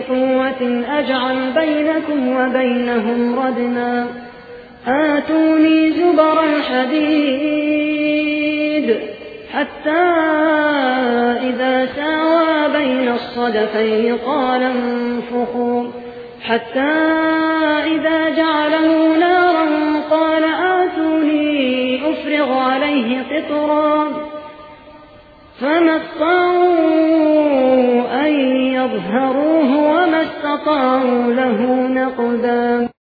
فأعينوني بقوة أجعل بينكم وبينهم ردنا آتوني زبر الحديد حتى إذا ساوى بين الصدفين قال انفخوا. حتى إذا جعله نارا قال آتوني أفرغ عليه قطرا. فما استطاعوا أن يظهروه استطاعوا له نقدا